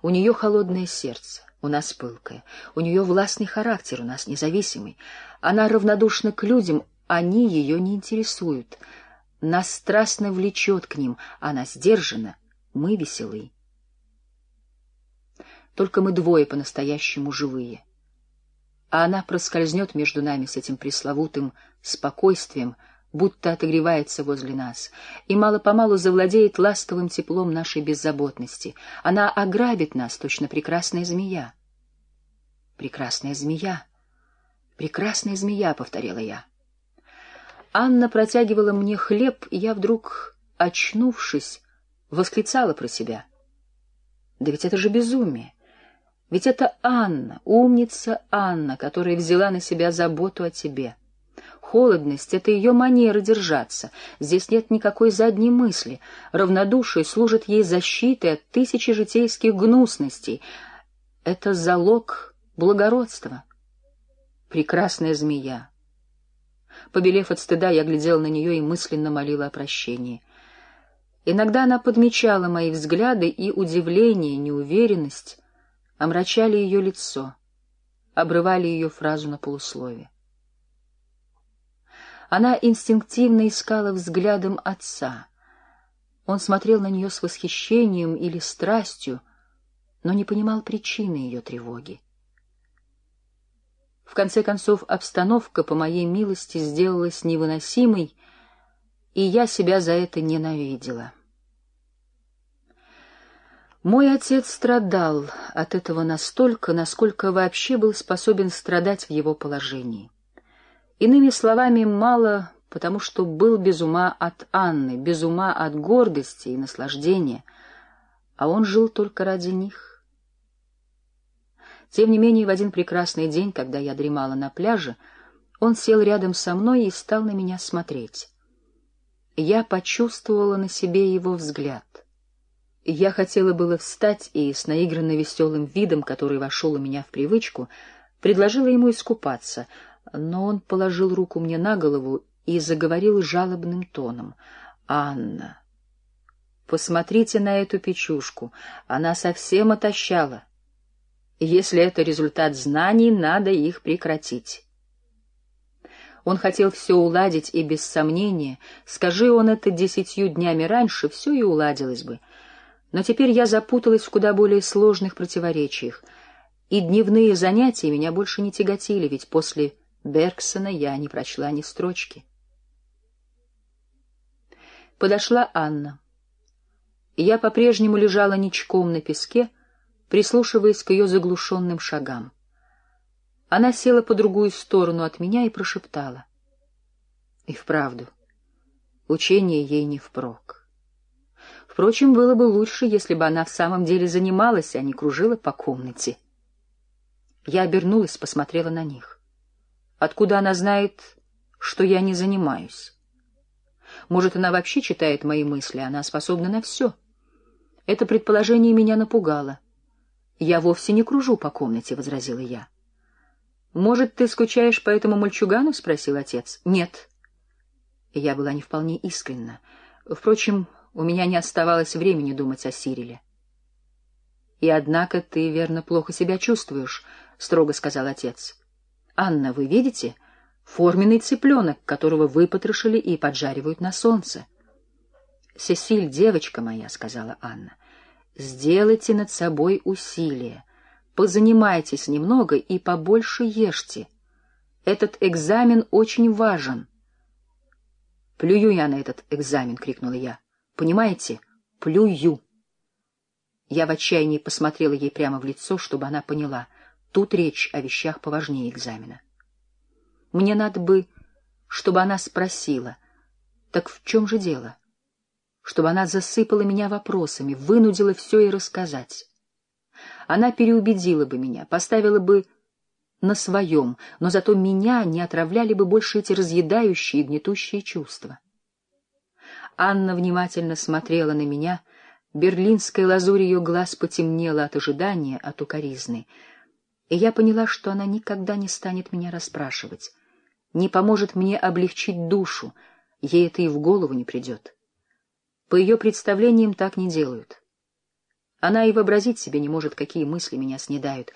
У нее холодное сердце, у нас пылкое. У нее властный характер, у нас независимый. Она равнодушна к людям, они ее не интересуют. Нас страстно влечет к ним, она сдержана, мы веселы. Только мы двое по-настоящему живые. А она проскользнет между нами с этим пресловутым спокойствием, будто отогревается возле нас, и мало-помалу завладеет ласковым теплом нашей беззаботности. Она ограбит нас, точно прекрасная змея. Прекрасная змея, прекрасная змея, — повторила я. Анна протягивала мне хлеб, и я вдруг, очнувшись, восклицала про себя. Да ведь это же безумие! Ведь это Анна, умница Анна, которая взяла на себя заботу о тебе. Холодность — это ее манера держаться. Здесь нет никакой задней мысли. Равнодушие служит ей защитой от тысячи житейских гнусностей. Это залог благородства. Прекрасная змея. Побелев от стыда, я глядела на нее и мысленно молила о прощении. Иногда она подмечала мои взгляды, и удивление, неуверенность омрачали ее лицо, обрывали ее фразу на полуслове. Она инстинктивно искала взглядом отца. Он смотрел на нее с восхищением или страстью, но не понимал причины ее тревоги. В конце концов, обстановка, по моей милости, сделалась невыносимой, и я себя за это ненавидела. Мой отец страдал от этого настолько, насколько вообще был способен страдать в его положении. Иными словами, мало, потому что был без ума от Анны, без ума от гордости и наслаждения, а он жил только ради них. Тем не менее, в один прекрасный день, когда я дремала на пляже, он сел рядом со мной и стал на меня смотреть. Я почувствовала на себе его взгляд. Я хотела было встать и с наигранно веселым видом, который вошел у меня в привычку, предложила ему искупаться — но он положил руку мне на голову и заговорил жалобным тоном. «Анна, посмотрите на эту печушку, она совсем отощала. Если это результат знаний, надо их прекратить». Он хотел все уладить, и без сомнения, скажи он это десятью днями раньше, все и уладилось бы. Но теперь я запуталась в куда более сложных противоречиях, и дневные занятия меня больше не тяготили, ведь после Бергсона я не прочла ни строчки. Подошла Анна. Я по-прежнему лежала ничком на песке, прислушиваясь к ее заглушенным шагам. Она села по другую сторону от меня и прошептала. И вправду, учение ей не впрок. Впрочем, было бы лучше, если бы она в самом деле занималась, а не кружила по комнате. Я обернулась, посмотрела на них. Откуда она знает, что я не занимаюсь? Может, она вообще читает мои мысли, она способна на все. Это предположение меня напугало. «Я вовсе не кружу по комнате», — возразила я. «Может, ты скучаешь по этому мальчугану?» — спросил отец. «Нет». Я была не вполне искренна. Впрочем, у меня не оставалось времени думать о Сириле. «И однако ты, верно, плохо себя чувствуешь», — строго сказал отец. Анна, вы видите? Форменный цыпленок, которого выпотрошили и поджаривают на солнце. «Сесиль, девочка моя», — сказала Анна, — «сделайте над собой усилие, позанимайтесь немного и побольше ешьте. Этот экзамен очень важен». «Плюю я на этот экзамен!» — крикнула я. «Понимаете? Плюю!» Я в отчаянии посмотрела ей прямо в лицо, чтобы она поняла — Тут речь о вещах поважнее экзамена. Мне надо бы, чтобы она спросила, так в чем же дело? Чтобы она засыпала меня вопросами, вынудила все и рассказать. Она переубедила бы меня, поставила бы на своем, но зато меня не отравляли бы больше эти разъедающие и гнетущие чувства. Анна внимательно смотрела на меня, берлинская лазурь ее глаз потемнела от ожидания, от укоризны — и я поняла, что она никогда не станет меня расспрашивать, не поможет мне облегчить душу, ей это и в голову не придет. По ее представлениям так не делают. Она и вообразить себе не может, какие мысли меня снедают.